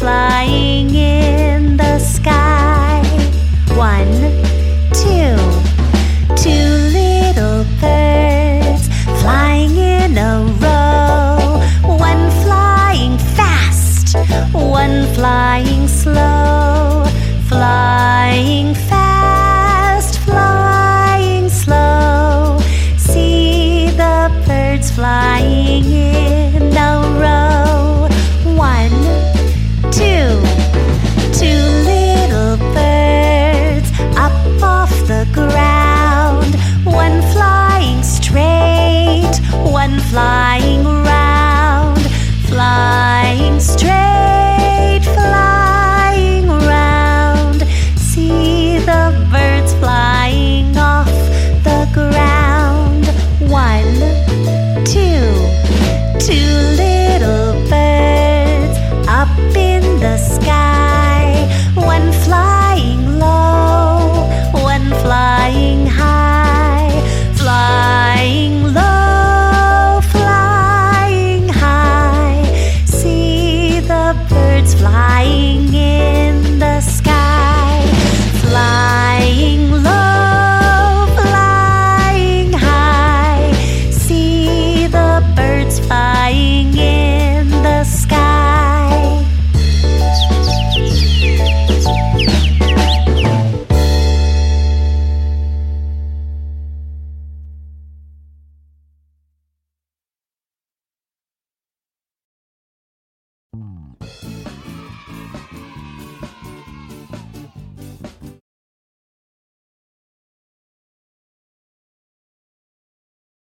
flying in the sky. One, two, two little birds flying in a row. One flying fast, one flying slow, flying fast, flying slow. See the birds flying birds flying in the sky, flying low, flying high. See the birds flying in the sky.